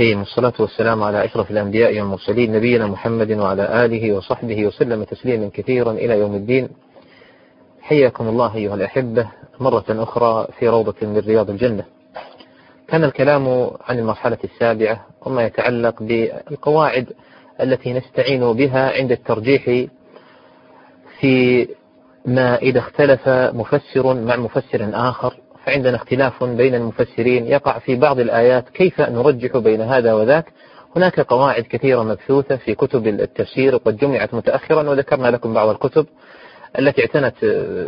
والصلاة والسلام على أشرف الأنبياء والمرسلين نبينا محمد وعلى آله وصحبه وسلم تسليما كثيرا إلى يوم الدين. حياكم الله أيها الأحبة مرة أخرى في روضة من رياض الجنة. كان الكلام عن المرحلة السابعة وما يتعلق بالقواعد التي نستعين بها عند الترجيح في ما إذا اختلف مفسر مع مفسر آخر. فعندنا اختلاف بين المفسرين. يقع في بعض الآيات كيف نرجح بين هذا وذاك. هناك قواعد كثيرة مبثوثة في كتب التفسير وقد جمعت متأخرا وذكرنا لكم بعض الكتب التي اعتنت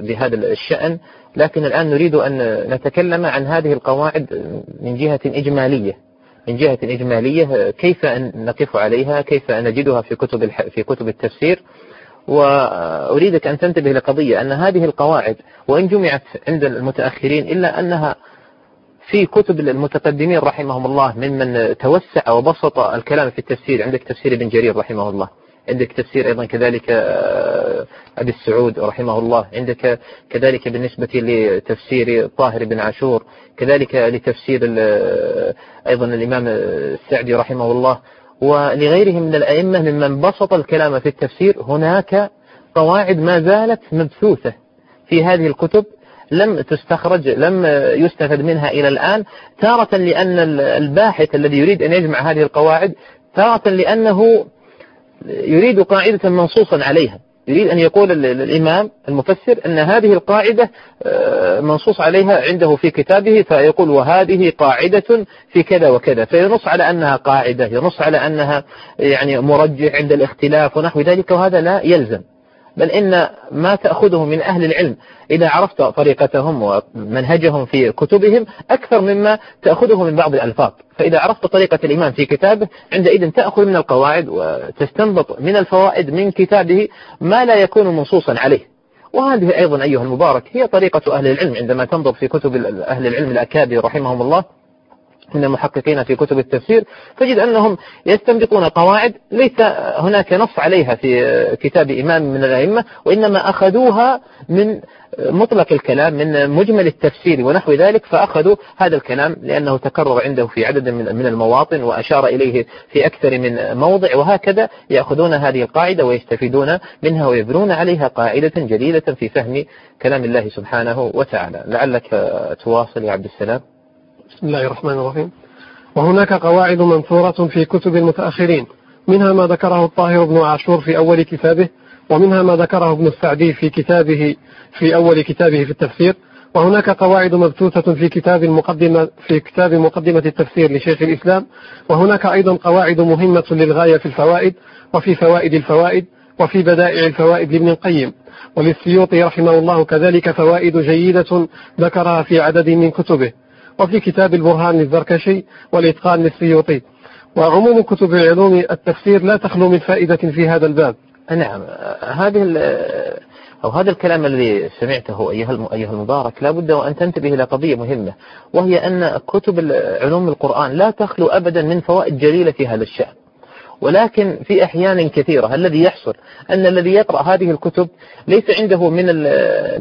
بهذا الشأن. لكن الآن نريد أن نتكلم عن هذه القواعد من جهة إجمالية. من جهة إجمالية كيف نقف عليها؟ كيف نجدها في كتب في كتب التفسير؟ وأريدك أن تنتبه لقضية أن هذه القواعد وإن جمعت عند المتأخرين إلا أنها في كتب المتقدمين رحمهم الله ممن توسع وبسط الكلام في التفسير. عندك تفسير ابن جرير رحمه الله. عندك تفسير أيضا كذلك أبي السعود رحمه الله. عندك كذلك بالنسبة لتفسير طاهر بن عاشور. كذلك لتفسير أيضا الإمام السعدي رحمه الله. ولغيرهم من الأئمة ممن بسط الكلام في التفسير هناك قواعد ما زالت مبثوثة في هذه الكتب لم تستخرج لم يستفد منها إلى الآن تارة لأن الباحث الذي يريد أن يجمع هذه القواعد تارة لأنه يريد قاعدة منصوصا عليها. يريد أن يقول الإمام المفسر أن هذه القاعدة منصوص عليها عنده في كتابه فيقول وهذه قاعدة في كذا وكذا. فينص على أنها قاعدة ينص على أنها يعني مرجح عند الاختلاف ونحو ذلك وهذا لا يلزم. بل إن ما تأخذه من أهل العلم إذا عرفت طريقتهم ومنهجهم في كتبهم أكثر مما تأخذه من بعض الألفاظ. فإذا عرفت طريقة الإمام في كتابه عندئذ تأخذ من القواعد وتستنبط من الفوائد من كتابه ما لا يكون منصوصا عليه. وهذه أيضا أيها المبارك هي طريقة أهل العلم عندما تنظر في كتب أهل العلم الأكابر رحمهم الله. من المحققين في كتب التفسير تجد أنهم يستنبطون قواعد ليس هناك نص عليها في كتاب إمام من الأئمة وإنما أخذوها من مطلق الكلام من مجمل التفسير ونحو ذلك فأخذوا هذا الكلام لأنه تكرر عنده في عدد من المواطن وأشار إليه في أكثر من موضع وهكذا يأخذون هذه القاعدة ويستفيدون منها ويبنون عليها قاعدة جليلة في فهم كلام الله سبحانه وتعالى. لعلك تواصل يا عبد السلام. بسم الله الرحمن الرحيم. وهناك قواعد منثورة في كتب المتأخرين منها ما ذكره الطاهر بن عاشور في أول كتابه ومنها ما ذكره ابن السعدي في كتابه في أول كتابه في التفسير وهناك قواعد مبثوثة في كتاب المقدمة في كتاب مقدمة التفسير لشيخ الإسلام وهناك أيضا قواعد مهمة للغاية في الفوائد وفي فوائد الفوائد وفي بدائع الفوائد لابن القيم. وللسيوطي رحمه الله كذلك فوائد جيدة ذكرها في عدد من كتبه. وفي كتاب البرهان للزركشي والإتقان للسيوطي. وعموم كتب علوم التفسير لا تخلو من فائدة في هذا الباب. نعم. هذه أو هذا الكلام الذي سمعته أيها أيها المبارك لا بد وأن تنتبه إلى قضية مهمة وهي أن كتب علوم القرآن لا تخلو أبدا من فوائد جليلة في هذا الشأن. ولكن في أحيان كثيرة الذي يحصل أن الذي يقرأ هذه الكتب ليس عنده من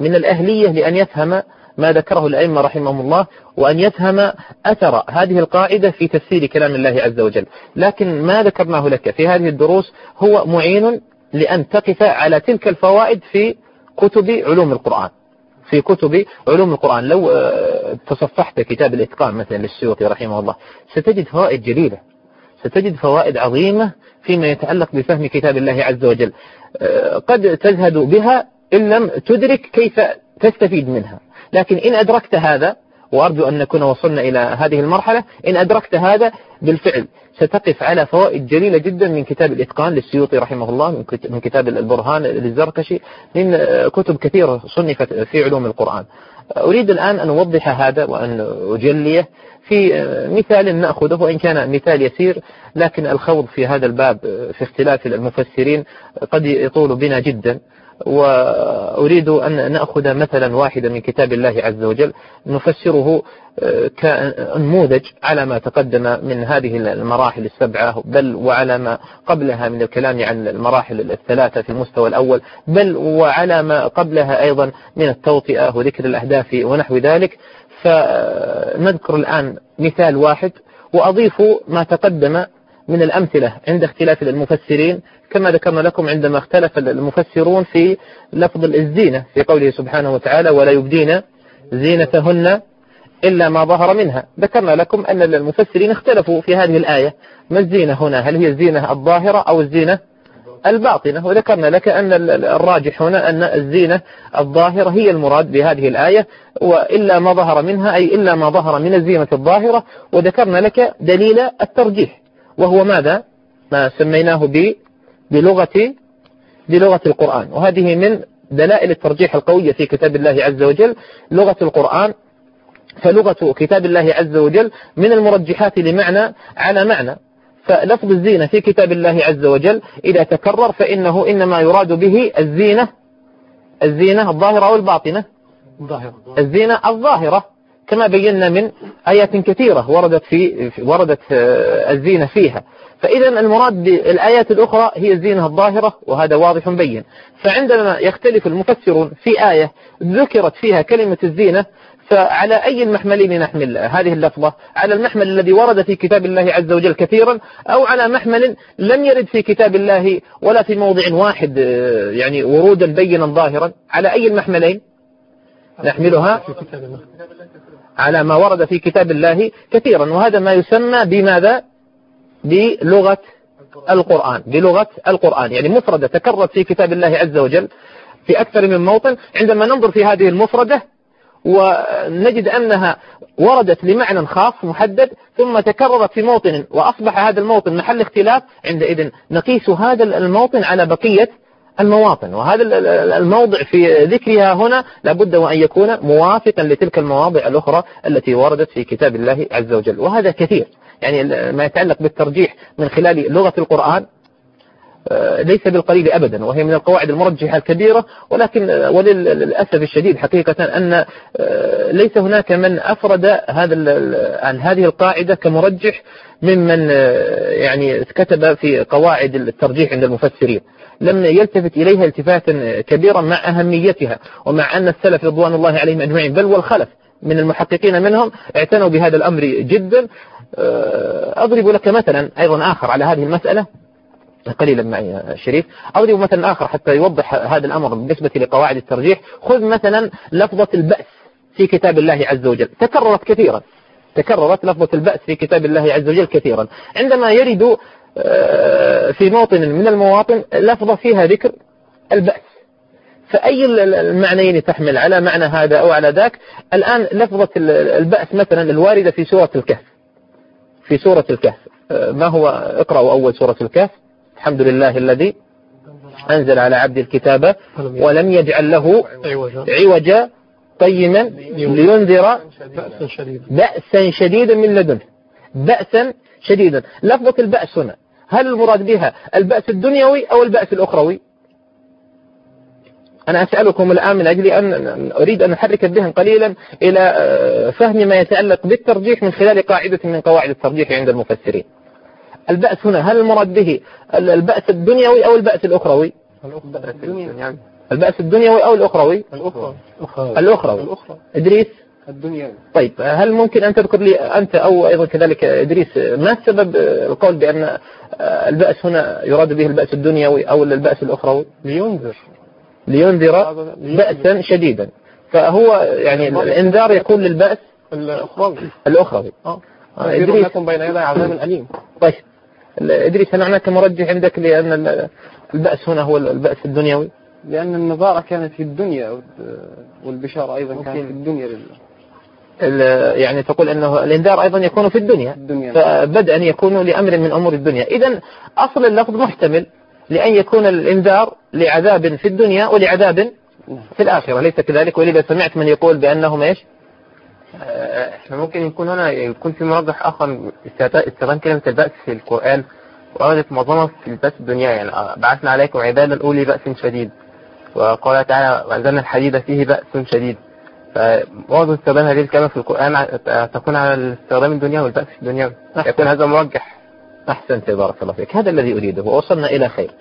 من الأهلية لأن يفهم ما ذكره الأئمة رحمهم الله وأن يفهم أثر هذه القاعدة في تفسير كلام الله عز وجل. لكن ما ذكرناه لك في هذه الدروس هو معين لأن تقف على تلك الفوائد في كتب علوم القرآن. في كتب علوم القرآن. لو تصفحت كتاب الإتقان مثلا للسيوطي رحمه الله ستجد فوائد جليلة. ستجد فوائد عظيمة فيما يتعلق بفهم كتاب الله عز وجل. قد تزهد بها إن لم تدرك كيف تستفيد منها. لكن إن أدركت هذا وأرجو أن نكون وصلنا إلى هذه المرحلة إن أدركت هذا بالفعل ستقف على فوائد جليلة جدا من كتاب الإتقان للسيوطي رحمه الله من كتاب البرهان للزركشي من كتب كثيرة صنفت في علوم القرآن. أريد الآن أن أوضح هذا وأن أجليه في مثال نأخذه وإن كان مثال يسير لكن الخوض في هذا الباب في اختلاف المفسرين قد يطول بنا جدا. وأريد أن نأخذ مثلا واحدا من كتاب الله عز وجل نفسره كنموذج على ما تقدم من هذه المراحل السبعة بل وعلى ما قبلها من الكلام عن المراحل الثلاثة في المستوى الأول بل وعلى ما قبلها أيضا من التوطئة وذكر الأهداف ونحو ذلك. فنذكر الآن مثال واحد وأضيف ما تقدم من الأمثلة عند اختلاف المفسرين كما ذكرنا لكم عندما اختلف المفسرون في لفظ الزينة في قوله سبحانه وتعالى ولا يبدين زينتهن إلا ما ظهر منها ذكرنا لكم أن المفسرين اختلفوا في هذه الآية ما الزينة هنا؟ هل هي الزينة الظاهرة أو الزينة الباطنة؟ وذكرنا لك أن الراجح هنا أن الزينة الظاهرة هي المراد بهذه الآية وإلا ما ظهر منها أي إلا ما ظهر من الزينة الظاهرة. وذكرنا لك دليل الترجيح. وهو ماذا؟ ما سميناه ب بلغة بلغة القرآن. وهذه من دلائل الترجيح القوية في كتاب الله عز وجل. لغة القرآن فلغة كتاب الله عز وجل من المرجحات لمعنى على معنى. فلفظ الزينة في كتاب الله عز وجل إذا تكرر فإنه إنما يراد به الزينة. الزينة الظاهرة أو الباطنة الظاهرة. الزينة الظاهرة. كما بينا من آيات كثيرة وردت في وردت آه، الزينة فيها. فإذا المراد بالآيات الأخرى هي الزينة الظاهرة وهذا واضح بين. فعندما يختلف المفسرون في آية ذكرت فيها كلمة الزينة فعلى أي المحملين نحمل هذه اللفظة؟ على المحمل الذي ورد في كتاب الله عز وجل كثيرا أو على محمل لم يرد في كتاب الله ولا في موضع واحد آه، يعني ورودا بينا ظاهرا؟ على أي المحملين؟ نحملها. على ما ورد في كتاب الله كثيرا. وهذا ما يسمى بماذا؟ بلغة القرآن. بلغة القرآن. يعني مفردة تكررت في كتاب الله عز وجل في أكثر من موطن. عندما ننظر في هذه المفردة ونجد أنها وردت لمعنى خاص محدد ثم تكررت في موطن وأصبح هذا الموطن محل اختلاف. عندئذ نقيس هذا الموطن على بقية المواطن. وهذا الموضع في ذكرها هنا لابد وأن يكون موافقا لتلك المواضع الأخرى التي وردت في كتاب الله عز وجل. وهذا كثير. يعني ما يتعلق بالترجيح من خلال لغة القرآن آه، ليس بالقليل أبدا وهي من القواعد المرجحة الكبيرة. ولكن آه، وللأسف الشديد حقيقة أن آه، ليس هناك من أفرد هذا عن هذه القاعدة كمرجح ممن يعني كتب في قواعد الترجيح عند المفسرين. لم يلتفت إليها التفاتا كبيرا مع أهميتها ومع أن السلف رضوان الله عليهم أجمعين. بل والخلف من المحققين منهم اعتنوا بهذا الأمر جدا. أضرب لك مثلا أيضا آخر على هذه المسألة. قليلا معي شريف. أضرب مثلا آخر حتى يوضح هذا الأمر بالنسبة لقواعد الترجيح. خذ مثلا لفظة البأس في كتاب الله عز وجل. تكررت كثيرا. تكررت لفظة البأس في كتاب الله عز وجل كثيرا. عندما يرد آه، في موطن من المواطن لفظة فيها ذكر البأس. فأي المعنيين تحمل على معنى هذا أو على ذاك؟ الآن لفظة البأس مثلا الواردة في سورة الكهف. في سورة الكهف. آه، ما هو؟ اقرأوا أول سورة الكهف. الحمد لله الذي أنزل على عبد الكتاب ولم يجعل له عوجا قيما لينذر بأسا شديدا من لدنه. بأسا شديدا. لفظة البأس هنا. هل المراد بها البأس الدنيوي أو البأس الأخروي؟ أنا أسألكم الآن من أجل أن أريد أن أحرك الذهن قليلا إلى آه، فهم ما يتعلق بالترجيح من خلال قاعدة من قواعد الترجيح عند المفسرين. البأس هنا هل المراد به البأس الدنيوي أو البأس الأخروي؟ البأس الدنيوي أو الأخروي. الأخروي. الأخروي. إدريس؟ الدنيوي طيب هل ممكن أن تذكر لي أنت أو أيضا كذلك إدريس ما سبب القول بأن البأس هنا يراد به البأس الدنيوي أو البأس الأخروي؟ لينذر. لينذر بأسا شديدا. فهو يعني الإنذار يكون للبأس الأخروي. الأخروي. آه. إدريس. لكم بين يدي عذاب أليم. طيب إدريس هل هناك مرجح عندك لأن البأس هنا هو البأس الدنيوي؟ لأن النظارة كانت في الدنيا والبشارة أيضا كانت في الدنيا لله. يعني تقول أنه الإنذار أيضا يكون في الدنيا, الدنيا. فبدءا يكون لأمر من أمور الدنيا. إذا أصل اللفظ محتمل لأن يكون الإنذار لعذاب في الدنيا ولعذاب في الآخرة. ليس كذلك؟ ولذا سمعت من يقول بأنهم إيش؟ إحنا ممكن يكون هنا يكون في مرجح آخر. استخدام كلمة البأس في القرآن. وأردت معظمها في البأس الدنيا. يعني بعثنا عليكم عبادا أولي بأس شديد. وقال تعالى وأنزلنا الحديد فيه بأس شديد. فمعظم استخدام هذه الكلمة في القرآن تكون على الاستخدام الدنيا والبأس الدنيوي. يكون هذا مرجح أحسنت بارك الله فيك. هذا الذي أريده ووصلنا إلى خير.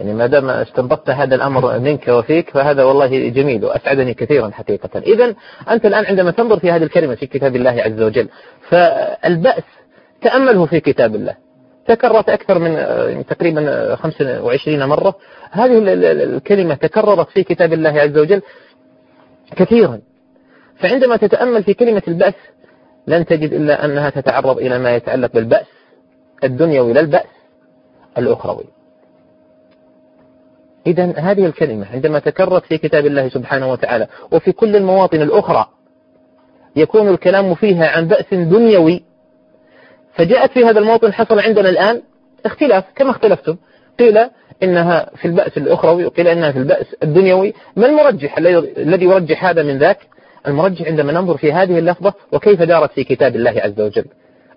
يعني ما دام استنبطت هذا الأمر منك وفيك فهذا والله جميل وأسعدني كثيرا حقيقة. إذا أنت الآن عندما تنظر في هذه الكلمة في كتاب الله عز وجل فالبأس تأمله في كتاب الله. تكررت أكثر من آه، تقريبا 25 مرة. هذه الكلمة تكررت في كتاب الله عز وجل كثيرا. فعندما تتأمل في كلمة البأس لن تجد إلا أنها تتعرض إلى ما يتعلق بالبأس الدنيوي لا البأس الأخروي. إذا هذه الكلمة عندما تكررت في كتاب الله سبحانه وتعالى وفي كل المواطن الأخرى يكون الكلام فيها عن بأس دنيوي فجاءت في هذا الموطن حصل عندنا الآن اختلاف. كما اختلفتم؟ قيل إنها في البأس الأخروي وقيل إنها في البأس الدنيوي. ما المرجح الذي يرجح هذا من ذاك؟ المرجح عندما ننظر في هذه اللفظة وكيف دارت في كتاب الله عز وجل.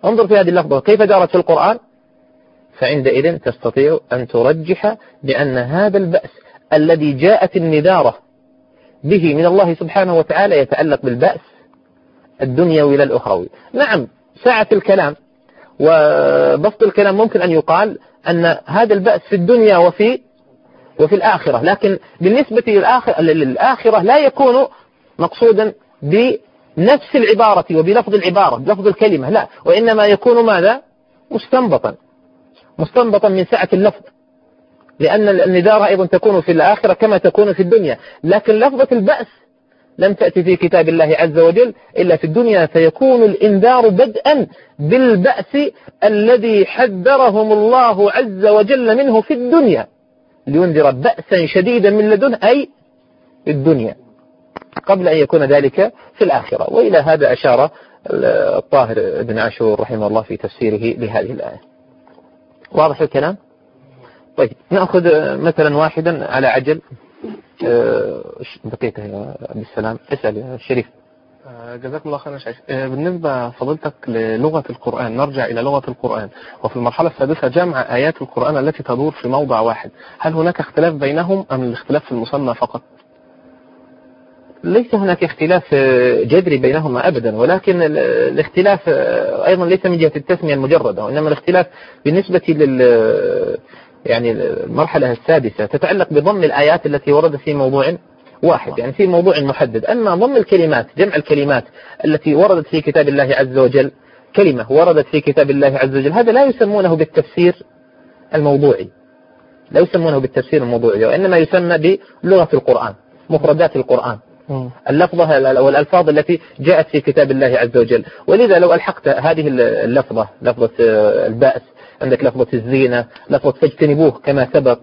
انظر في هذه اللفظة وكيف دارت في القرآن. فعندئذ تستطيع أن ترجح بأن هذا البأس الذي جاءت الندارة به من الله سبحانه وتعالى يتعلق بالبأس الدنيوي لا الأخروي. نعم ساعة الكلام وبسط الكلام ممكن أن يقال أن هذا البأس في الدنيا وفي وفي الآخرة لكن بالنسبة للآخرة لا يكون مقصودا بنفس العبارة وبلفظ العبارة بلفظ الكلمة لا. وإنما يكون ماذا؟ مستنبطا. مستنبطا من سعة اللفظ. لأن الندارة أيضا تكون في الآخرة كما تكون في الدنيا. لكن لفظة البأس لم تأتي في كتاب الله عز وجل إلا في الدنيا فيكون الإنذار بدءا بالبأس الذي حذرهم الله عز وجل منه في الدنيا. لينذر بأسا شديدا من لدنه أي الدنيا. قبل أن يكون ذلك في الآخرة. وإلى هذا أشار الطاهر بن عاشور رحمه الله في تفسيره لهذه الآية. واضح الكلام؟ طيب نأخذ مثلا واحدا على عجل. دقيقة آه، يا عبد السلام. اسأل يا شريف. آه، جزاكم الله خيرا شيخ. آه، بالنسبة فضلتك للغة القرآن نرجع إلى لغة القرآن. وفي المرحلة السادسة جمع آيات القرآن التي تدور في موضع واحد. هل هناك اختلاف بينهم أم الاختلاف في المسمى فقط؟ ليس هناك اختلاف جذري بينهما أبدا ولكن الاختلاف أيضا ليس من جهة التسمية المجردة وإنما الاختلاف بالنسبة لل يعني المرحلة السادسة تتعلق بضم الآيات التي وردت في موضوع واحد. يعني في موضوع محدد. أما ضم الكلمات جمع الكلمات التي وردت في كتاب الله عز وجل كلمة وردت في كتاب الله عز وجل هذا لا يسمونه بالتفسير الموضوعي. لا يسمونه بالتفسير الموضوعي وإنما يسمى بلغة القرآن مفردات القرآن. اللفظة والألفاظ التي جاءت في كتاب الله عز وجل. ولذا لو ألحقت هذه اللفظة لفظة البأس عندك لفظة الزينة لفظة فاجتنبوه كما سبق.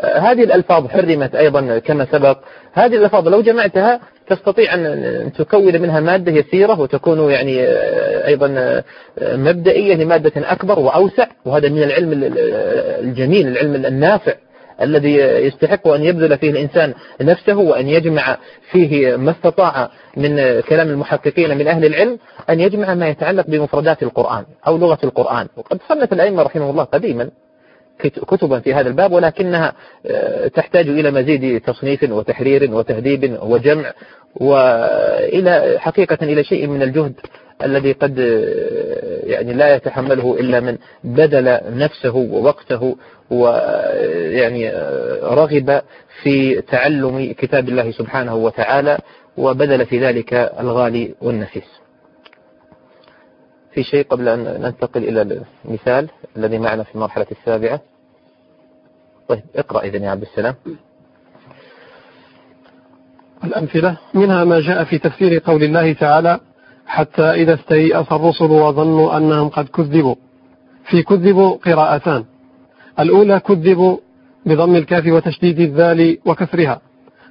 آه، هذه الألفاظ حرمت أيضا كما سبق. هذه الألفاظ لو جمعتها تستطيع أن تكون منها مادة يسيرة وتكون يعني آه، أيضا آه، مبدئية لمادة أكبر وأوسع. وهذا من العلم الجميل العلم النافع. الذي يستحق أن يبذل فيه الإنسان نفسه وأن يجمع فيه ما استطاع من كلام المحققين من أهل العلم أن يجمع ما يتعلق بمفردات القرآن أو لغة القرآن. وقد صنف الأئمة رحمه الله قديما كتبا في هذا الباب ولكنها آه، تحتاج إلى مزيد تصنيف وتحرير وتهذيب وجمع وإلى حقيقة إلى شيء من الجهد الذي قد آه، يعني لا يتحمله إلا من بذل نفسه ووقته ويعني رغب في تعلم كتاب الله سبحانه وتعالى وبذل في ذلك الغالي والنفيس. في شيء قبل أن ننتقل إلى المثال الذي معنا في المرحلة السابعة؟ طيب اقرأ إذن يا عبد السلام. الأمثلة. منها ما جاء في تفسير قول الله تعالى حتى إذا استيأس الرسل وظنوا أنهم قد كذبوا. في كذبوا قراءتان. الأولى كذبوا بضم الكاف وتشديد الذال وكسرها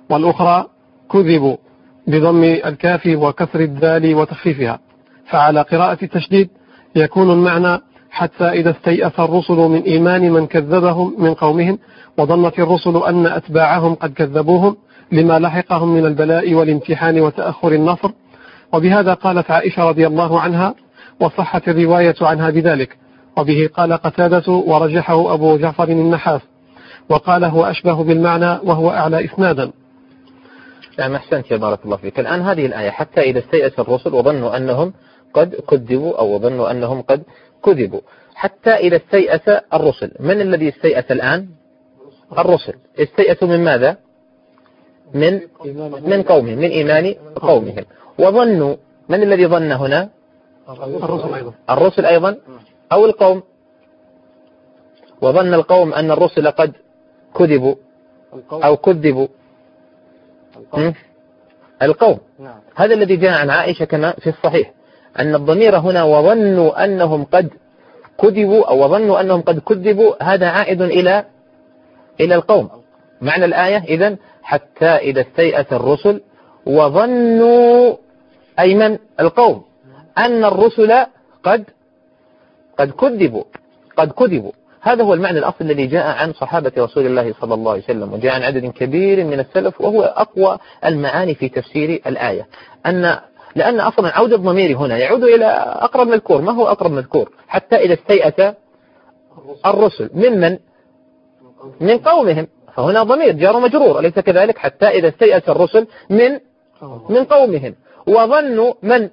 والأخرى كذبوا بضم الكاف وكسر الذال وتخفيفها. فعلى قراءة التشديد يكون المعنى حتى إذا استيأس الرسل من إيمان من كذبهم من قومهم وظنت الرسل أن أتباعهم قد كذبوهم لما لحقهم من البلاء والامتحان وتأخر النصر. وبهذا قالت عائشة رضي الله عنها وصحت الرواية عنها بذلك وبه قال قتادة ورجحه أبو جعفر النحاس وقال هو أشبه بالمعنى وهو أعلى إسنادا. نعم أحسنت يا بارك الله فيك. الآن هذه الآية حتى إذا استيأس الرسل وظنوا أنهم قد كذبوا أو ظنوا أنهم قد كذبوا. حتى إذا استيأس الرسل من الذي استيأس الآن؟ الرسل. استيأسوا من ماذا؟ من من قومهم من إيمان قومهم. وظنوا من الذي ظن هنا؟ الرسل أيضا. الرسل أيضا؟ أو القوم. وظن القوم أن الرسل قد كذبوا أو كذبوا. القوم, القوم. نعم. هذا الذي جاء عن عائشة كما في الصحيح أن الضمير هنا وظنوا أنهم قد كذبوا أو وظنوا أنهم قد كذبوا هذا عائد إلى إلى القوم. معنى الآية إذا حتى إذا استيأس الرسل وظنوا أي من؟ القوم. أن الرسل قد قد كذبوا قد كذبوا. هذا هو المعنى الأصل الذي جاء عن صحابة رسول الله صلى الله عليه وسلم وجاء عن عدد كبير من السلف وهو أقوى المعاني في تفسير الآية. أن لأن أصلا عود الضمير هنا يعود إلى أقرب مذكور. ما هو أقرب مذكور؟ حتى إذا استيأس الرسل. ممن؟ من قومهم. فهنا ضمير جار مجرور. أليس كذلك؟ حتى إذا استيأس الرسل من من قومهم. وظنوا من؟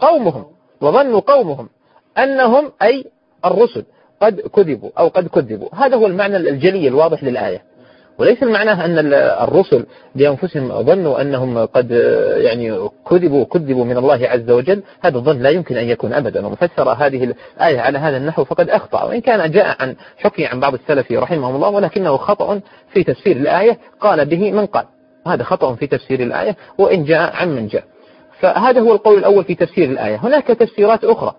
قومهم. وظنوا قومهم. أنهم أي الرسل قد كذبوا أو قد كذبوا. هذا هو المعنى الجلي الواضح للآية. وليس المعنى أن الرسل بأنفسهم ظنوا أنهم قد يعني كذبوا كذبوا من الله عز وجل. هذا الظن لا يمكن أن يكون أبدا. ومن فسر هذه الآية على هذا النحو فقد أخطأ. وإن كان جاء عن حكي عن بعض السلف رحمهم الله ولكنه خطأ في تفسير الآية قال به من قال. هذا خطأ في تفسير الآية وإن جاء عن من جاء. فهذا هو القول الأول في تفسير الآية. هناك تفسيرات أخرى.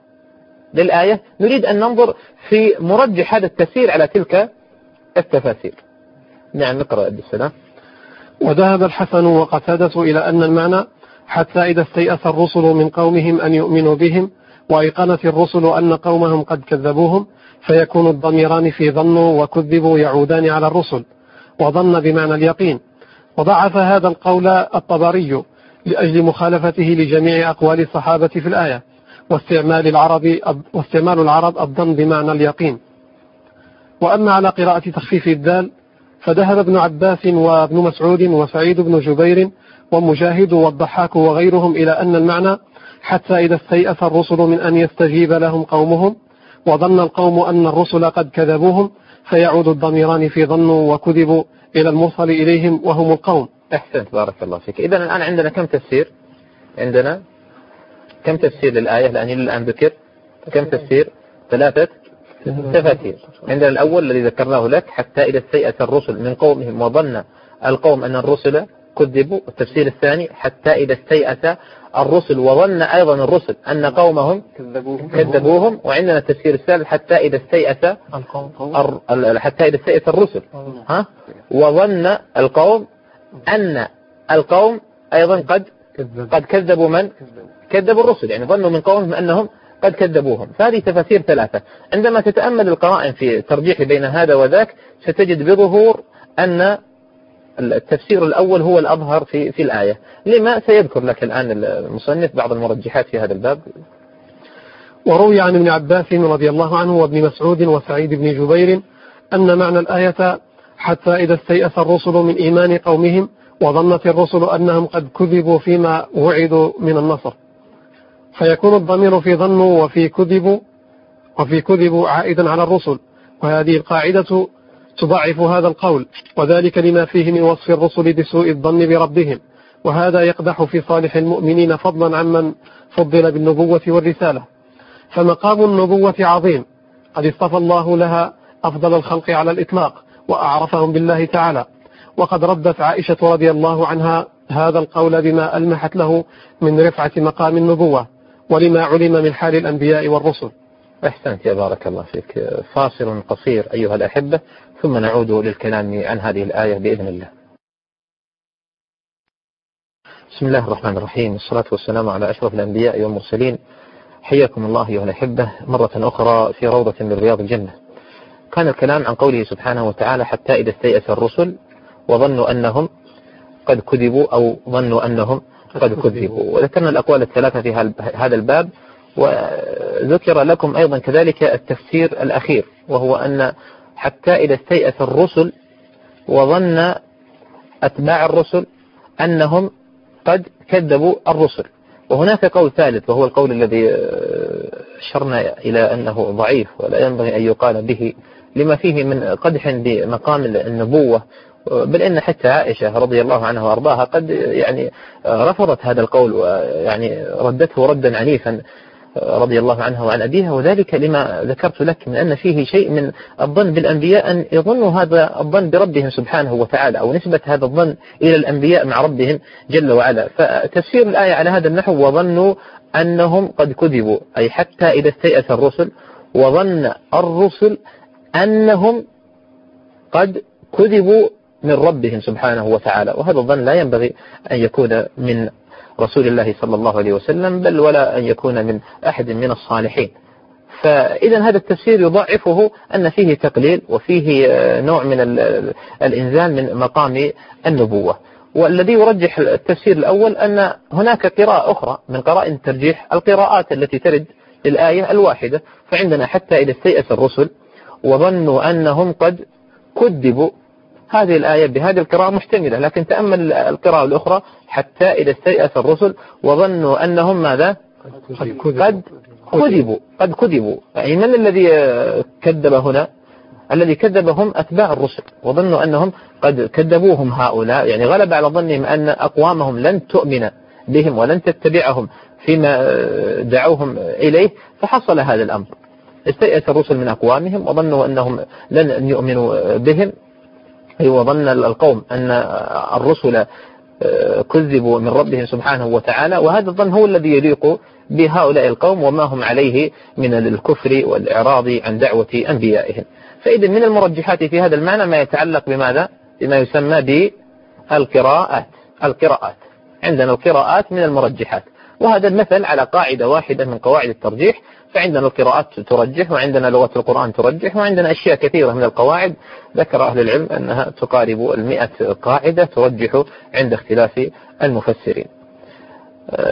للآية نريد أن ننظر في مرجح هذا التفسير على تلك التفاسير. نعم نقرأ السلام. وذهب الحسن وقتادة إلى أن المعنى حتى إذا استيأس الرسل من قومهم أن يؤمنوا بهم وأيقنت الرسل أن قومهم قد كذبوهم فيكون الضميران في ظنوا وكذبوا يعودان على الرسل. وظن بمعنى اليقين. وضعف هذا القول الطبري لأجل مخالفته لجميع أقوال الصحابة في الآية. واستعمال العرب واستعمال العرب الظن بمعنى اليقين. وأما على قراءة تخفيف الدال فذهب ابن عباس وابن مسعود وسعيد بن جبير ومجاهد والضحاك وغيرهم إلى أن المعنى حتى إذا استيأس الرسل من أن يستجيب لهم قومهم وظن القوم أن الرسل قد كذبوهم فيعود الضميران في ظنوا وكذبوا إلى الموصل إليهم وهم القوم. أحسنت بارك الله فيك. إذا الآن عندنا كم تفسير؟ عندنا كم تفسير للآية؟ لأن الآن ذكر كم تفسير؟ ثلاثة تفاسير. عندنا الأول الذي ذكرناه لك حتى إذا استيأس الرسل من قومهم وظن القوم أن الرسل كذبوا. التفسير الثاني حتى إذا استيأس الرسل وظن أيضا الرسل أن قومهم كذبوهم. وعندنا التفسير الثالث حتى إذا استيأس حتى إذا استيأس الرسل. ها؟ وظن القوم أن القوم أيضا قد قد كذبوا من؟ كذبوا الرسل يعني ظنوا من قومهم أنهم قد كذبوهم. فهذه تفاسير ثلاثة. عندما تتأمل القرائن في الترجيح بين هذا وذاك ستجد بظهور أن التفسير الأول هو الأظهر في في الآية. لما؟ سيذكر لك الآن المصنف بعض المرجحات في هذا الباب. وروي عن ابن عباس رضي الله عنه وابن مسعود وسعيد بن جبير أن معنى الآية حتى إذا استيأس الرسل من إيمان قومهم وظنت الرسل أنهم قد كذبوا فيما وعدوا من النصر. فيكون الضمير في ظنوا وفي كذبوا وفي كذبوا عائدا على الرسل وهذه القاعدة تضعف هذا القول وذلك لما فيه من وصف الرسل بسوء الظن بربهم وهذا يقدح في صالح المؤمنين فضلا عمن فضل بالنبوة والرسالة. فمقام النبوة عظيم قد اصطفى الله لها أفضل الخلق على الإطلاق وأعرفهم بالله تعالى. وقد ردت عائشة رضي الله عنها هذا القول بما ألمحت له من رفعة مقام النبوة. ولما علم من حال الأنبياء والرسل. أحسنت يا بارك الله فيك. فاصل قصير أيها الأحبة ثم نعود للكلام عن هذه الآية بإذن الله. بسم الله الرحمن الرحيم. والصلاة والسلام على أشرف الأنبياء والمرسلين. حياكم الله أيها الأحبة مرة أخرى في روضة من رياض الجنة. كان الكلام عن قوله سبحانه وتعالى حتى إذا استيأس الرسل وظنوا أنهم قد كذبوا أو ظنوا أنهم قد كذبوا. وذكرنا الأقوال الثلاثة في هذا الباب وذكر لكم أيضا كذلك التفسير الأخير وهو أن حتى إذا استيأس الرسل وظن أتباع الرسل أنهم قد كذبوا الرسل. وهناك قول ثالث وهو القول الذي أشرنا إلى أنه ضعيف ولا ينبغي أن يقال به لما فيه من قدح بمقام النبوة بل إن حتى عائشة رضي الله عنها وأرضاها قد يعني رفضت هذا القول ويعني ردته ردا عنيفا رضي الله عنها وعن أبيها وذلك لما ذكرت لك من أن فيه شيء من الظن بالأنبياء أن يظنوا هذا الظن بربهم سبحانه وتعالى أو نسبة هذا الظن إلى الأنبياء مع ربهم جل وعلا. فتفسير الآية على هذا النحو وظنوا أنهم قد كذبوا أي حتى إذا استيأس الرسل وظن الرسل أنهم قد كذبوا من ربهم سبحانه وتعالى. وهذا الظن لا ينبغي أن يكون من رسول الله صلى الله عليه وسلم بل ولا أن يكون من أحد من الصالحين. فإذا هذا التفسير يضعفه أن فيه تقليل وفيه نوع من الإنزال من مقام النبوة. والذي يرجح التفسير الأول أن هناك قراءة أخرى من قرائن الترجيح القراءات التي ترد للآية الواحدة. فعندنا حتى إذا استيأس الرسل وظنوا أنهم قد كذبوا هذه الآية بهذه القراءة محتملة لكن تأمل القراءة الأخرى حتى إذا استيأس الرسل وظنوا أنهم ماذا؟ قد كذبوا قد كذبوا. يعني من الذي كذب هنا؟ الذي كذبهم أتباع الرسل وظنوا أنهم قد كذبوهم هؤلاء. يعني غلب على ظنهم أن أقوامهم لن تؤمن بهم ولن تتبعهم فيما دعوهم إليه فحصل هذا الأمر. استيأس الرسل من أقوامهم وظنوا أنهم لن يؤمنوا بهم. وظن القوم أن الرسل كذبوا من ربهم سبحانه وتعالى وهذا الظن هو الذي يليق بهؤلاء القوم وما هم عليه من الكفر والإعراض عن دعوة أنبيائهم. فإذا من المرجحات في هذا المعنى ما يتعلق بماذا؟ بما يسمى بالقراءات. القراءات. عندنا القراءات من المرجحات. وهذا المثل على قاعدة واحدة من قواعد الترجيح فعندنا القراءات ترجح وعندنا لغة القرآن ترجح وعندنا أشياء كثيرة من القواعد. ذكر أهل العلم أنها تقارب المئة قاعدة ترجح عند اختلاف المفسرين.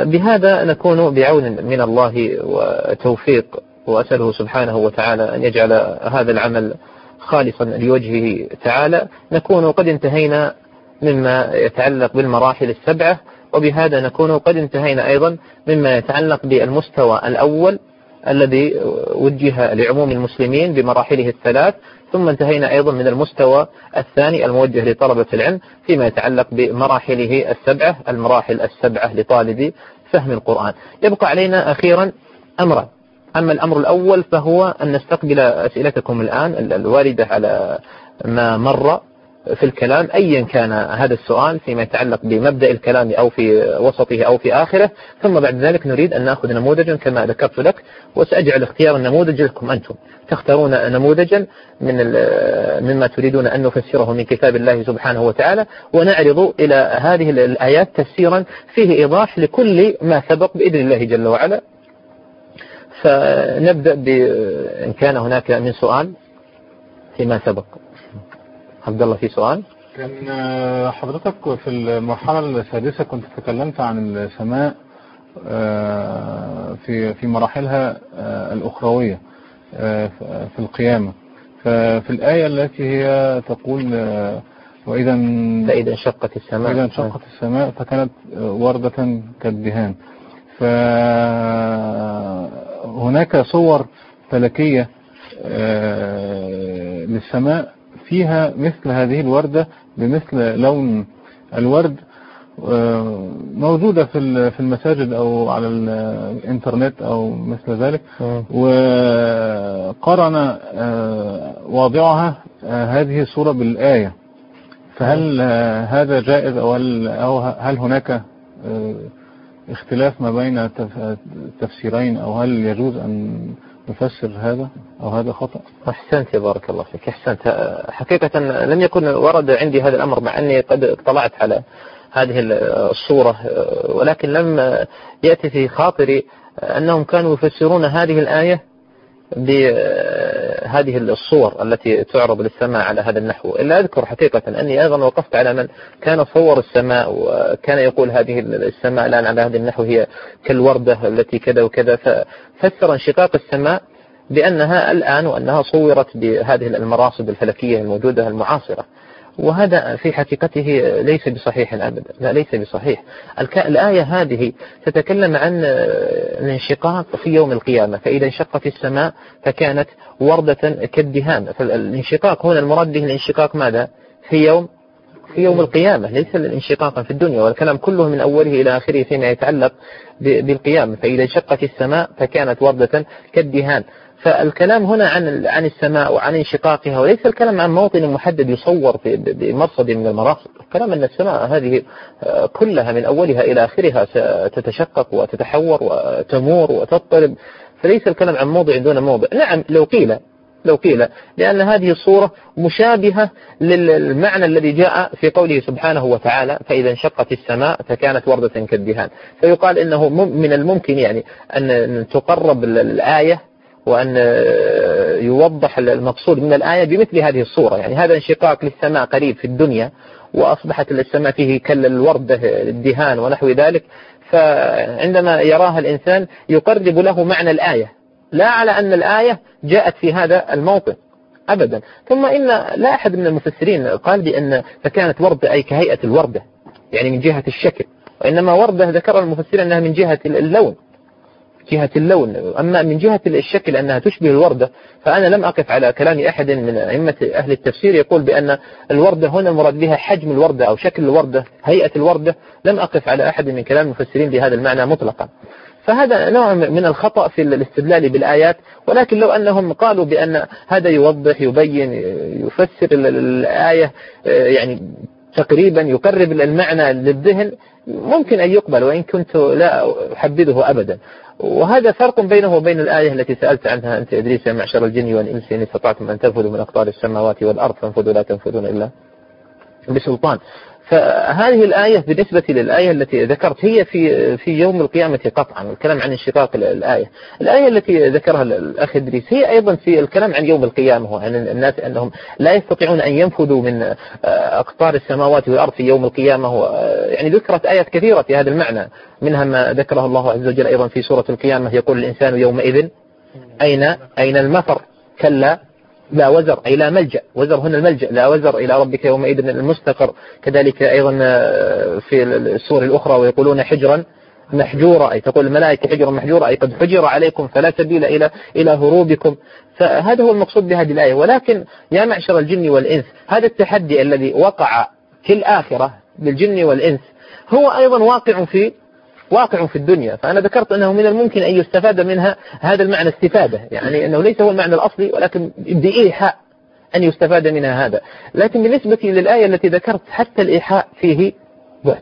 بهذا نكون بعون من الله وتوفيق وأسأله سبحانه وتعالى أن يجعل هذا العمل خالصا لوجهه تعالى. نكون قد انتهينا مما يتعلق بالمراحل السبعة وبهذا نكون قد انتهينا أيضا مما يتعلق بالمستوى الأول. الذي وجه لعموم المسلمين بمراحله الثلاث ثم انتهينا أيضا من المستوى الثاني الموجه لطلبة العلم فيما يتعلق بمراحله السبعة المراحل السبعة لطالب فهم القرآن. يبقى علينا أخيرا أمرا أما الأمر الأول فهو أن نستقبل أسئلتكم الآن الواردة على ما مر. في الكلام أيا كان هذا السؤال فيما يتعلق بمبدأ الكلام أو في وسطه أو في آخره. ثم بعد ذلك نريد أن نأخذ نموذجا كما ذكرت لك وسأجعل اختيار النموذج لكم أنتم. تختارون نموذجا من مما تريدون أن نفسره من كتاب الله سبحانه وتعالى ونعرض إلى هذه الآيات تفسيرا فيه إيضاح لكل ما سبق بإذن الله جل وعلا. فنبدأ بإن كان هناك من سؤال فيما سبق. عبد الله في سؤال؟ كان آه، حضرتك في المرحلة السادسة كنت تكلمت عن السماء آه، في في مراحلها آه، الأخروية في القيامة. ففي الآية التي هي تقول وإذا فإذا انشقت السماء. وإذا انشقت السماء فكانت وردة كالدهان. فهناك صور فلكية للسماء. فيها مثل هذه الوردة بمثل لون الورد آه، موجودة في في المساجد أو على الإنترنت أو مثل ذلك. وقرن آه، واضعها آه، هذه الصورة بالآية. فهل هذا جائز أو هل, أو هل هناك اختلاف ما بين التفسيرين أو هل يجوز أن نفسر هذا أو هذا خطأ؟ أحسنت بارك الله فيك أحسنت. حقيقة لم يكن ورد عندي هذا الأمر مع أني قد اطلعت على هذه الصورة ولكن لم يأتي في خاطري أنهم كانوا يفسرون هذه الآية بهذه الصور التي تعرض للسماء على هذا النحو. إلا أذكر حقيقة أني أيضا وقفت على من كان صور السماء وكان يقول هذه السماء الآن على هذا النحو هي كالوردة التي كذا وكذا. ففسر انشقاق السماء بأنها الآن وأنها صورت بهذه المراصد الفلكية الموجودة المعاصرة. وهذا في حقيقته ليس بصحيح أبدا لا ليس بصحيح. الآية هذه تتكلم عن الانشقاق في يوم القيامة. فإذا انشقت السماء فكانت وردة كالدهان. فالانشقاق هنا المراد به الانشقاق ماذا؟ في يوم في يوم القيامة. ليس انشقاقا في الدنيا والكلام كله من أوله إلى آخره فيما يتعلق بالقيامة. فإذا انشقت السماء فكانت وردة كالدهان. فالكلام هنا عن عن السماء وعن انشقاقها وليس الكلام عن موطن محدد يصور بمرصد من المراصد الكلام أن السماء هذه آه، كلها من أولها إلى آخرها ستتشقق وتتحور وتمور وتضطرب فليس الكلام عن موضع دون موضع. نعم لو قيل لو قيل لأن هذه الصورة مشابهة للمعنى الذي جاء في قوله سبحانه وتعالى فإذا انشقت السماء فكانت وردة كالدهان فيقال إنه من الممكن يعني أن تقرب ال- الآية وأن يوضح المقصود من الآية بمثل هذه الصورة. يعني هذا انشقاق للسماء قريب في الدنيا وأصبحت السماء فيه كالوردة الدهان ونحو ذلك. فعندما يراها الإنسان يقرب له معنى الآية لا على أن الآية جاءت في هذا الموطن أبدا. ثم إن لا أحد من المفسرين قال بأن فكانت وردة أي كهيئة الوردة يعني من جهة الشكل. وإنما وردة ذكر المفسرين أنها من جهة اللون. جهة اللون. أما من جهة الشكل أنها تشبه الوردة فأنا لم أقف على كلام أحد من أئمة أهل التفسير يقول بأن الوردة هنا المراد بها حجم الوردة أو شكل الوردة هيئة الوردة. لم أقف على أحد من كلام المفسرين بهذا المعنى مطلقا. فهذا نوع من الخطأ في الاستدلال بالآيات ولكن لو أنهم قالوا بأن هذا يوضح يبين يفسر ال- ال- الآية آه، يعني تقريبا يقرب المعنى للذهن ممكن أن يقبل وإن كنت لا أحبذه أبدا. وهذا فرق بينه وبين الآية التي سألت عنها أنت إدريس يا معشر الجن والإنس إن استطعتم أن تنفذوا من أقطار السماوات والأرض فانفذوا لا تنفذون إلا بسلطان. فهذه الآية بالنسبة للآية التي ذكرت هي في في يوم القيامة قطعا الكلام عن انشقاق الآية. الآية التي ذكرها الأخ إدريس هي أيضا في الكلام عن يوم القيامة وعن الناس أنهم لا يستطيعون أن ينفذوا من أقطار السماوات والأرض في يوم القيامة. يعني ذكرت آيات كثيرة في هذا المعنى منها ما ذكره الله عز وجل أيضا في سورة القيامة يقول الإنسان يومئذ أين أين المفر؟ كلا لا وزر أي لا ملجأ. وزر هنا الملجأ لا وزر إلى ربك يومئذ المستقر. كذلك أيضا في السور الأخرى ويقولون حجرا محجورة أي تقول الملائكة حجرا محجورة أي قد حجر عليكم فلا سبيل إلى إلى هروبكم. فهذا هو المقصود بهذه الآية. ولكن يا معشر الجن والإنس هذا التحدي الذي وقع في الآخرة للجن والإنس هو أيضا واقع في واقع في الدنيا. فأنا ذكرت أنه من الممكن أن يستفاد منها هذا المعنى استفادة. يعني أنه ليس هو المعنى الأصلي ولكن بإيحاء أن يستفاد منها هذا. لكن بالنسبة للآية التي ذكرت حتى الإيحاء فيه بعد.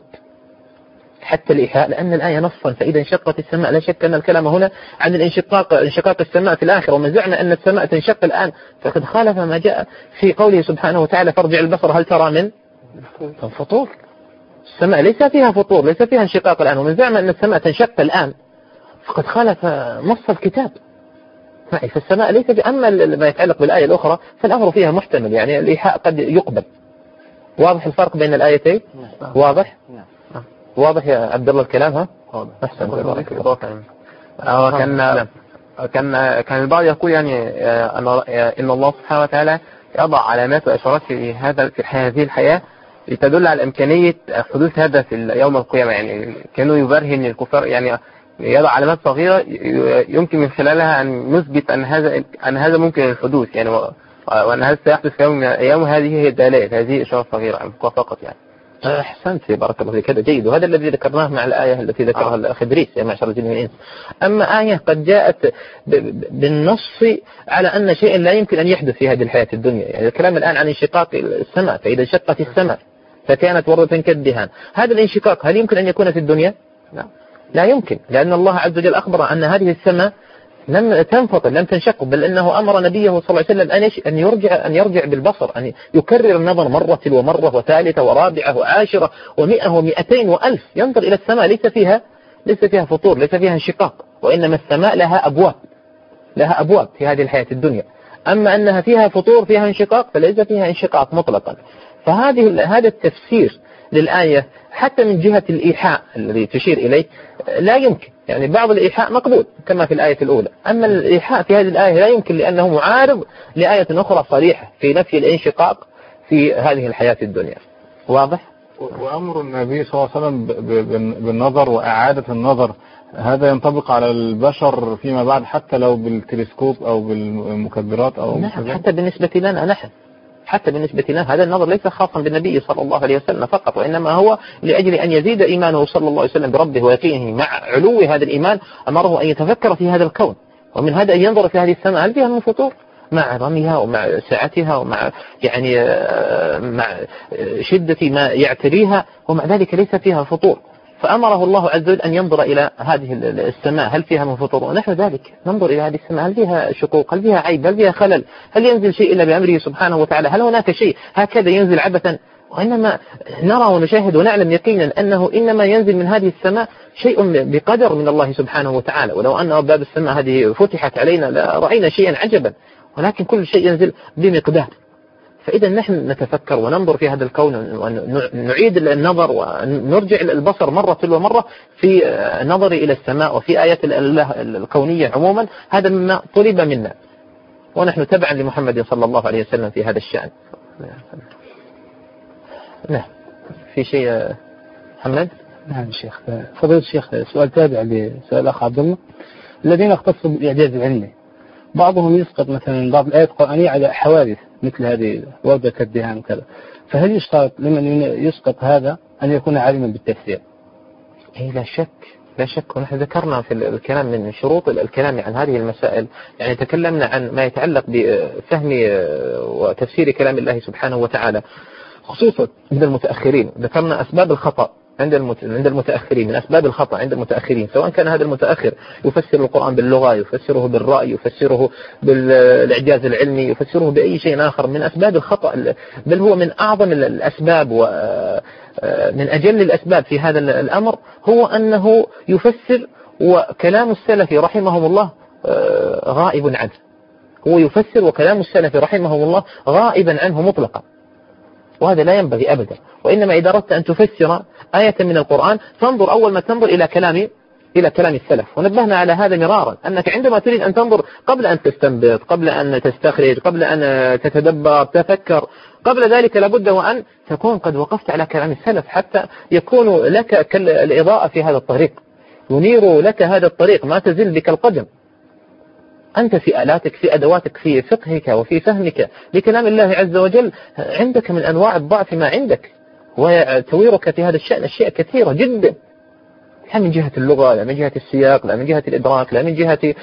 حتى الإيحاء لأن الآية نصا. فإذا انشقت السماء لا شك أن الكلام هنا عن الانشقاق انشقاق السماء في الآخرة. ومن زعم أن السماء تنشق الآن فقد خالف ما جاء في قوله سبحانه وتعالى فارجع البصر هل ترى من؟ فطور. السماء ليس فيها فطور ليس فيها انشقاق الآن ومن زعم أن السماء تنشق الآن فقد خالف نص الكتاب. معي فالسماء ليس أما ما يتعلق بالآية الأخرى فالأمر فيها محتمل يعني الإيحاء قد يقبل. واضح الفرق بين الآيتين؟ واضح؟ واضح يا عبد الله الكلام ها؟ أحسن. بارك الله آه، كان كان كان البعض يقول يعني آه، آه، إن الله سبحانه وتعالى يضع علامات وإشارات في هذا في هذه الحياة لتدل على إمكانية حدوث هذا في يوم القيامة. يعني كانه يبرهن الكفار يعني يضع علامات صغيرة ي- يمكن من خلالها أن نثبت أن هذا أن هذا ممكن الحدوث. يعني و- وأن هذا سيحدث في يوم من الأيام هذه هي الدلائل هذه إشارة صغيرة يعني فقط يعني. أحسنت بارك الله فيك. هذا جيد وهذا الذي ذكرناه مع الآية التي ذكرها الأخ إدريس يا معشر الجن والإنس. أما آية قد جاءت بالنص على أن شيئا لا يمكن أن يحدث في هذه الحياة الدنيا. يعني الكلام الآن عن انشقاق السماء فإذا انشقت السماء فكانت وردة كالدهان. هذا الانشقاق هل يمكن أن يكون في الدنيا؟ لا. لا يمكن لأن الله عز وجل أخبر أن هذه السماء لم تنفطر لم تنشق بل إنه أمر نبيه صلى الله عليه وسلم يش- أن يرجع أن يرجع بالبصر أن يكرر النظر مرة ومره وثالثة ورابعة وعاشرة ومئة ومئتين وألف. ينظر إلى السماء ليس فيها ليس فيها فطور ليس فيها انشقاق وإنما السماء لها أبواب لها أبواب في هذه الحياة الدنيا. أما أنها فيها فطور فيها انشقاق فليس فيها انشقاق مطلقا. فهذه هذا التفسير للآية حتى من جهة الإيحاء الذي تشير إليه لا يمكن. يعني بعض الإيحاء مقبول كما في الآية الأولى. أما الإيحاء في هذه الآية لا يمكن لأنه معارض لآية أخرى صريحة في نفي الانشقاق في هذه الحياة الدنيا. واضح؟ وأمر النبي صلى الله عليه وسلم بالنظر وإعادة النظر هذا ينطبق على البشر فيما بعد حتى لو بالتلسكوب أو بالمكبرات أو نعم حتى بالنسبة لنا نحن. حتى بالنسبة لنا هذا النظر ليس خاصا بالنبي صلى الله عليه وسلم فقط وإنما هو لأجل أن يزيد إيمانه صلى الله عليه وسلم بربه ويقينه مع علو هذا الإيمان أمره أن يتفكر في هذا الكون ومن هذا أن ينظر في هذه السماء هل فيها من فطور؟ مع عظمها ومع سعتها ومع يعني آه، مع شدة ما يعتريها ومع ذلك ليس فيها فطور. فأمره الله عز وجل أن ينظر إلى هذه السماء. هل فيها من فطور ونحن ذلك. ننظر إلى هذه السماء. هل فيها شقوق؟ هل فيها عيب؟ هل فيها خلل؟ هل ينزل شيء إلا بأمره سبحانه وتعالى؟ هل هناك شيء؟ هكذا ينزل عبثا. وإنما نرى ونشاهد ونعلم يقينا أنه إنما ينزل من هذه السماء شيء بقدر من الله سبحانه وتعالى. ولو أن أبواب السماء هذه فتحت علينا لرأينا شيئا عجبا. ولكن كل شيء ينزل بمقدار. فإذا نحن نتفكر وننظر في هذا الكون ونعيد النظر ونرجع البصر مرة تلو مرة في النظر إلى السماء وفي آيات الله الكونية عموما هذا مما طلب منا. ونحن تبعا لمحمد صلى الله عليه وسلم في هذا الشأن. نعم. في شيء محمد؟ نعم شيخ. فضيلة الشيخ سؤال تابع لسؤال الأخ عبد الله. الذين اختصوا بالإعجاز العلمي بعضهم يسقط مثلا بعض الآيات القرآنية على حوادث. مثل هذه وردة الدهان وكذا. فهل يشترط لمن يسقط هذا أن يكون عالما بالتفسير؟ أي لا شك لا شك. ونحن ذكرنا في الكلام من شروط الكلام عن هذه المسائل. يعني تكلمنا عن ما يتعلق بفهم وتفسير كلام الله سبحانه وتعالى. خصوصا عند المتأخرين ذكرنا أسباب الخطأ. عند عند المتأخرين من أسباب الخطأ عند المتأخرين. سواء كان هذا المتأخر يفسر القرآن باللغة يفسره بالرأي يفسره بالإعجاز العلمي يفسره بأي شيء آخر من أسباب الخطأ بل هو من أعظم الأسباب و من أجل الأسباب في هذا الأمر هو أنه يفسر وكلام السلف رحمهم الله غائب عنه. هو يفسر وكلام السلف رحمهم الله غائبا عنه مطلقا. وهذا لا ينبغي أبدا. وإنما إذا أردت أن تفسر آية من القرآن فانظر أول ما تنظر إلى كلام إلى كلام السلف. ونبهنا على هذا مرارا أنك عندما تريد أن تنظر قبل أن تستنبط قبل أن تستخرج قبل أن تتدبر تفكر قبل ذلك لابد وأن تكون قد وقفت على كلام السلف حتى يكون لك الإضاءة في هذا الطريق. ينير لك هذا الطريق ما تزل بك القدم. أنت في آلاتك في أدواتك في فقهك وفي فهمك. لكلام الله عز وجل عندك من أنواع الضعف ما عندك وتويرك في هذا الشأن أشياء كثيرة جدا. لا من جهة اللغة لا من جهة السياق لا من جهة الإدراك لا من جهة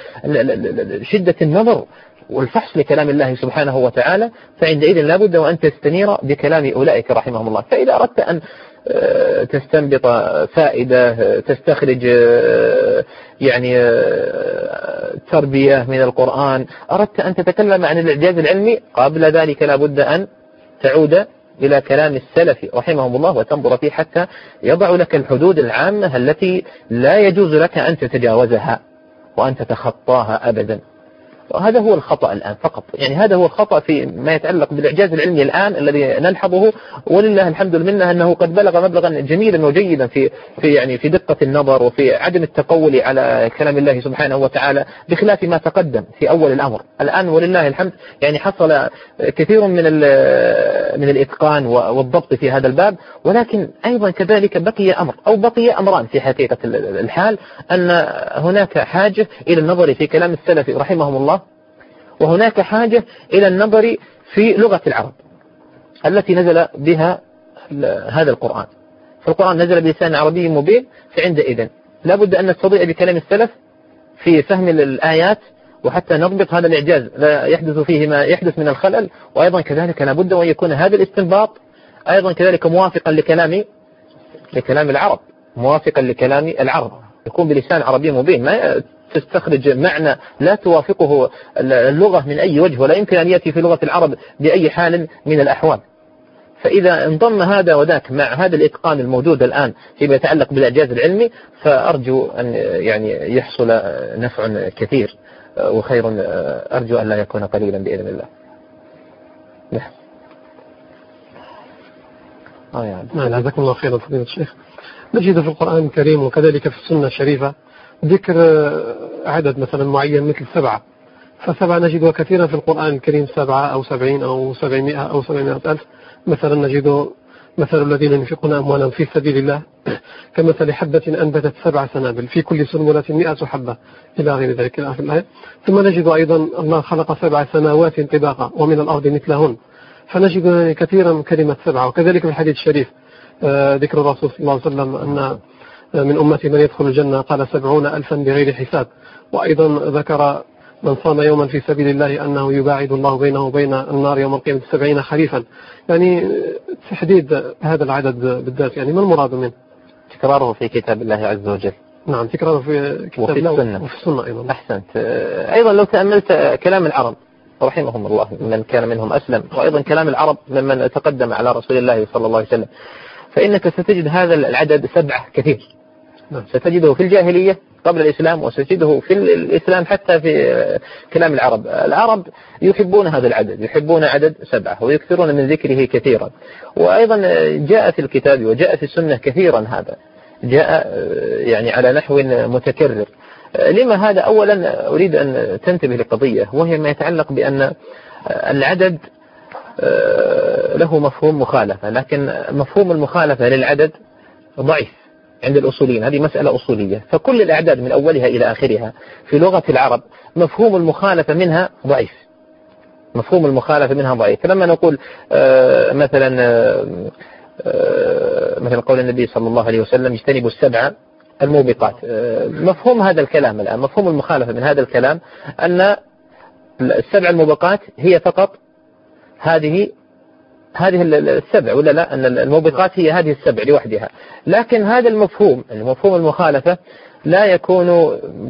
شدة النظر والفحص لكلام الله سبحانه وتعالى. فعندئذ لا بد وأن تستنير بكلام أولئك رحمهم الله. فإذا أردت أن تستنبط فائدة تستخرج آه، يعني آه، تربية من القرآن. أردت أن تتكلم عن الإعجاز العلمي؟ قبل ذلك لا بد أن تعود إلى كلام السلف رحمهم الله وتنظر فيه حتى يضع لك الحدود العامة التي لا يجوز لك أن تتجاوزها وأن تتخطاها أبدا. وهذا هو الخطأ الآن فقط. يعني هذا هو الخطأ في ما يتعلق بالإعجاز العلمي الآن الذي نلحظه ولله الحمد منه أنه قد بلغ مبلغا جميلا وجيدا في في يعني في دقة النظر وفي عدم التقول على كلام الله سبحانه وتعالى بخلاف ما تقدم في أول الأمر. الآن ولله الحمد يعني حصل كثير من من الإتقان والضبط في هذا الباب. ولكن أيضا كذلك بقي أمر أو بقي أمران في حقيقة الحال أن هناك حاجة إلى النظر في كلام السلف رحمهم الله وهناك حاجة إلى النظر في لغة العرب التي نزل بها هذا القرآن. فالقرآن نزل بلسان عربي مبين فعندئذ لا بد أن نستضيء بكلام السلف في فهم الآيات وحتى نضبط هذا الإعجاز. لا يحدث فيه ما يحدث من الخلل وأيضا كذلك لا بد وأن يكون هذا الاستنباط أيضا كذلك موافقا لكلام لكلام العرب موافقا لكلام العرب. يكون بلسان عربي مبين ما تستخرج معنى لا توافقه اللغة من أي وجه ولا يمكن أن يأتي في لغة العرب بأي حال من الأحوال. فإذا انضم هذا وذاك مع هذا الإتقان الموجود الآن فيما يتعلق بالإعجاز العلمي فأرجو أن يعني يحصل نفع كثير وخير أرجو أن لا يكون قليلا بإذن الله. نعم. آه يعني. نعم جزاكم الله خيرا فضيلة الشيخ. نجد في القرآن الكريم وكذلك في السنة الشريفة ذكر عدد مثلا معين مثل سبعة فسبعة نجد كثيرا في القرآن الكريم سبعة أو سبعين أو سبعمائة أو سبعمائة ألف. مثلا نجد مثل الذين ينفقون أموالا في سبيل الله كمثل حبة أنبتت سبع سنابل في كل سنبلة مئة حبة إلى غير ذلك. إلى آخر الآية ثم نجد أيضا الله خلق سبع سماوات طباقا ومن الأرض مثلهن. فنجد كثيرا كلمة سبعة وكذلك في الحديث الشريف آه، ذكر الرسول صلى الله عليه وسلم أن من أمتي من يدخل الجنة قال سبعون ألفا بغير حساب. وأيضا ذكر من صام يوما في سبيل الله أنه يباعد الله بينه وبين النار يوم القيامة سبعين خريفا. يعني تحديد هذا العدد بالذات يعني ما المراد منه؟ تكراره في كتاب الله عز وجل. نعم تكراره في كتاب وفي الله السنة. وفي السنة أيضا. أحسنت. أيضا لو تأملت كلام العرب رحمهم الله من كان منهم أسلم وأيضا كلام العرب ممن تقدم على رسول الله صلى الله عليه وسلم فإنك ستجد هذا العدد سبعة كثير. ستجده في الجاهلية قبل الإسلام وستجده في الإسلام حتى في آه، كلام العرب. العرب يحبون هذا العدد يحبون عدد سبعة ويكثرون من ذكره كثيرا. وأيضا آه، جاء في الكتاب وجاء في السنة كثيرا هذا. جاء آه، يعني على نحو متكرر. لما هذا؟ أولا أريد أن تنتبه لقضية وهي ما يتعلق بأن العدد له مفهوم مخالفة لكن مفهوم المخالفة للعدد ضعيف. عند الأصوليين هذه مسألة أصولية. فكل الأعداد من أولها إلى آخرها في لغة العرب مفهوم المخالفة منها ضعيف. مفهوم المخالفة منها ضعيف. فلما نقول آه، مثلا آه، آه، مثلا قول النبي صلى الله عليه وسلم اجتنبوا السبع الموبقات. مفهوم هذا الكلام الآن مفهوم المخالفة من هذا الكلام أن السبع الموبقات هي فقط هذه هذه ال- ال- السبع ولا لا؟ أن الموبقات هي هذه السبع لوحدها. لكن هذا المفهوم مفهوم المخالفة لا يكون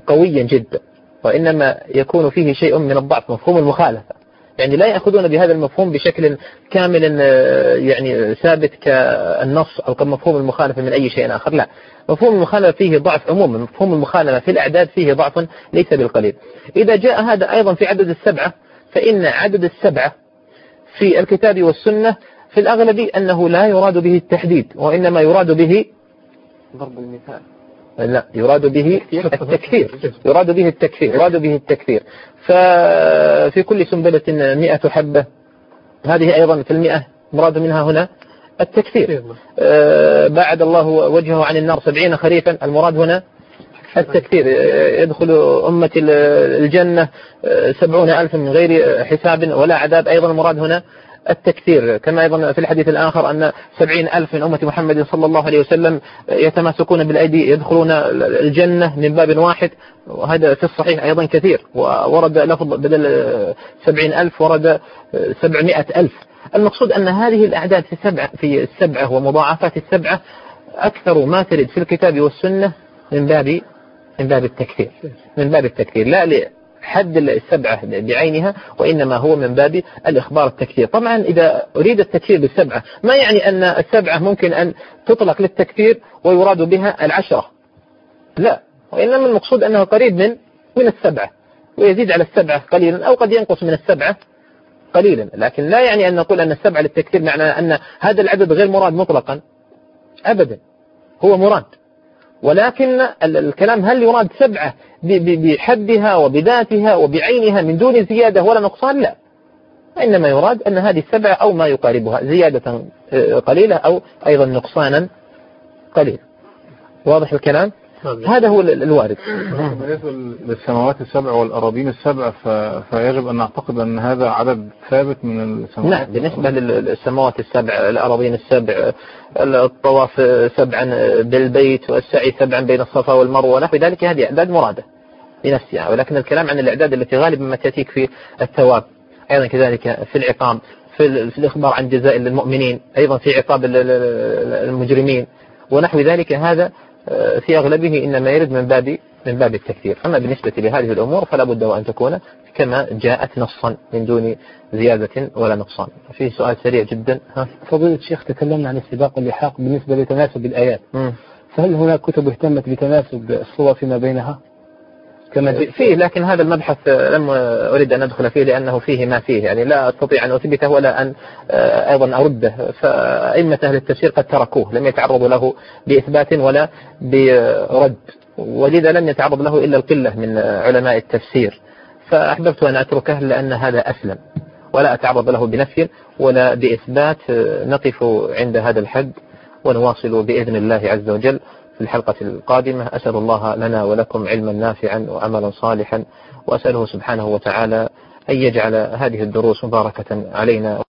قويا جدا وإنما يكون فيه شيء من الضعف مفهوم المخالفة. يعني لا يأخذون بهذا المفهوم بشكل كامل آه، يعني ثابت كالنص أو كمفهوم المخالفة من أي شيء آخر لا. مفهوم المخالفة فيه ضعف عموما مفهوم المخالفة في الأعداد فيه ضعف ليس بالقليل. إذا جاء هذا أيضا في عدد السبعة فإن عدد السبعة في الكتاب والسنة في الأغلب أنه لا يراد به التحديد وإنما يراد به ضرب المثال. لا يراد به التكفير يراد به التكفير يراد به التكفير. ففي كل سنبلة مئة حبة هذه أيضا في المئة مراد منها هنا التكفير. آه، بعد الله وجهه عن النار سبعين خريفا المراد هنا التكفير. آه، يدخل أمة ال- الجنة سبعون ألف من غير حساب ولا عذاب. أيضا المراد هنا التكثير كما أيضا في الحديث الآخر أن سبعين ألف من أمة محمد صلى الله عليه وسلم يتماسكون بالأيدي يدخلون الجنة من باب واحد وهذا في الصحيح أيضا كثير. وورد لفظ بدل سبعين ألف ورد سبعمائة ألف. المقصود أن هذه الأعداد في السبعة في السبعة ومضاعفات السبعة أكثر ما ترد في الكتاب والسنة من باب من باب التكثير من باب التكثير لا لحد السبعة بعينها وإنما هو من باب الإخبار التكثير طبعا إذا أريد التكثير بالسبعة ما يعني أن السبعة ممكن أن تطلق للتكثير ويراد بها العشرة؟ لا. وإنما المقصود أنه قريب من من السبعة. ويزيد على السبعة قليلا أو قد ينقص من السبعة قليلا. لكن لا يعني أن نقول أن السبعة للتكثير معنى أن هذا العدد غير مراد مطلقا. أبدا. هو مراد. ولكن ال- الكلام هل يراد سبعة بحدها وبذاتها وبعينها من دون زيادة ولا نقصان؟ لا. إنما يراد أن هذه السبعة أو ما يقاربها زيادة آه، قليلة أو أيضا نقصانا قليل واضح الكلام؟ هذا هو ال- الوارد. بالنسبة للسماوات السبع والأراضين السبع. فيجب أن نعتقد أن هذا عدد ثابت من السماوات نعم بالنسبة للسماوات السبع الأراضين السبع الطواف سبعا بالبيت والسعي سبعا بين الصفا والمروة ونحو ذلك هذه أعداد مرادة لنفسها ولكن الكلام عن الأعداد التي غالبا ما تأتيك في الثواب أيضا كذلك في العقاب في, في الإخبار عن جزاء للمؤمنين أيضا في عقاب ال- ال- المجرمين ونحو ذلك هذا في أغلبه إنما يرد من باب من باب التكثير أما بالنسبة لهذه الأمور فلا بد وأن تكون كما جاءت نصا من دون زيادة ولا نقصان. في سؤال سريع جدا. ها؟ فضيلة الشيخ تكلمنا عن السباق واللحاق بالنسبة لتناسب الآيات. مم. فهل هناك كتب اهتمت بتناسب الصور فيما بينها؟ كما فيه لكن هذا المبحث لم أريد أن أدخل فيه لأنه فيه ما فيه. يعني لا أستطيع أن أثبته ولا أن آه، أيضا أرده. فأئمة أهل التفسير قد تركوه لم يتعرضوا له بإثبات ولا برد. ولذا لم يتعرض له إلا القلة من علماء التفسير. فأحببت أن أتركه لأن هذا أسلم. ولا أتعرض له بنفي ولا بإثبات. آه، نقف عند هذا الحد ونواصل بإذن الله عز وجل. في الحلقة القادمة. أسأل الله لنا ولكم علما نافعا وعملا صالحا وأسأله سبحانه وتعالى أن يجعل هذه الدروس مباركة علينا